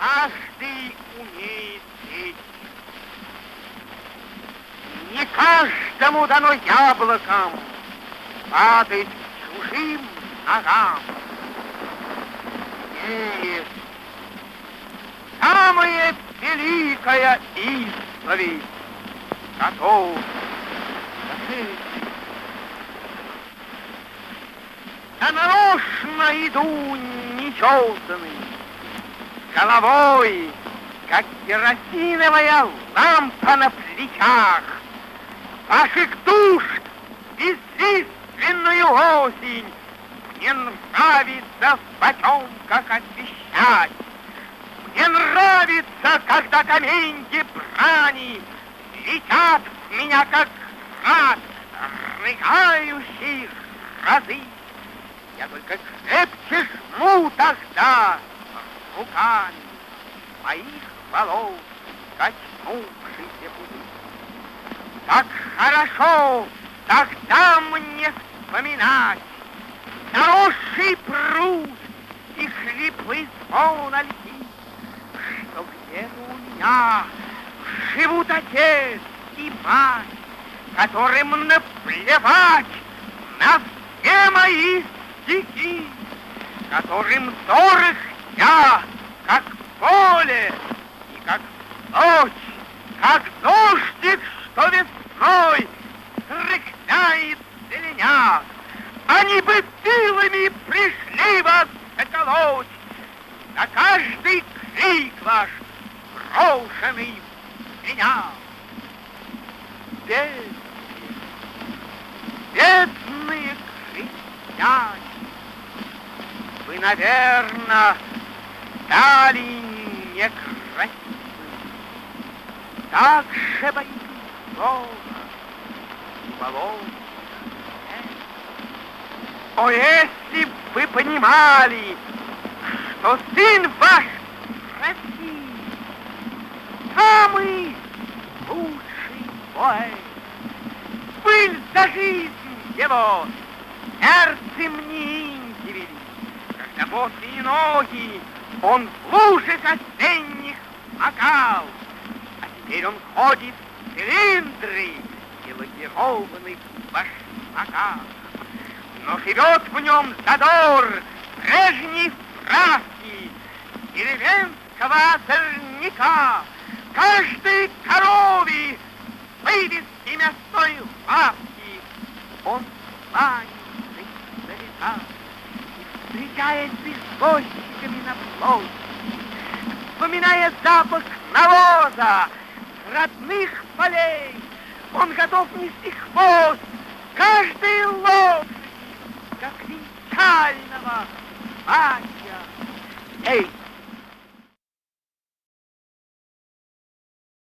каждый умеет петь. Не каждому дано яблоком падать чужим ногам. Нет, самая великая исповедь готов. Я нарочно иду нечесанный, головой, как керосиновая лампа на плечах. Ваших душ бесчисленную осень мне нравится в потемках освещать. Мне нравится, когда каменьки брани летят в меня, как град, рыгающий разы. Я только крепче жму тогда руками моих волос качнувшийся пути. Так хорошо тогда мне вспоминать заросший пруд и хриплый звон ольхи, что где-то у меня живут отец и мать, которым наплевать на все мои стихи, которым дорог я, как поле и как ночь, как дождик, что весной рыкняет зеленя. Они бы силами пришли вас заколоть, на каждый крик ваш брошенный меня. Бедные, бедные крестьяне, вы, наверное, стали некрасивы. Так же боитесь Бога, волос. О, если б вы понимали, что сын ваш России самый лучший поэт. Пыль за жизнь его сердцем не вели когда босые ноги он в лужах осенних макал, а теперь он ходит в цилиндры и лакированных башмаках. Но живет в нем задор прежней фраски деревенского озорника, каждой корове вывески мясной лавки. Он кланяется издалека встречает с извозчиками на площади, вспоминая запах навоза, родных полей. Он готов нести хвост каждой лошади, как венчального батя. Эй,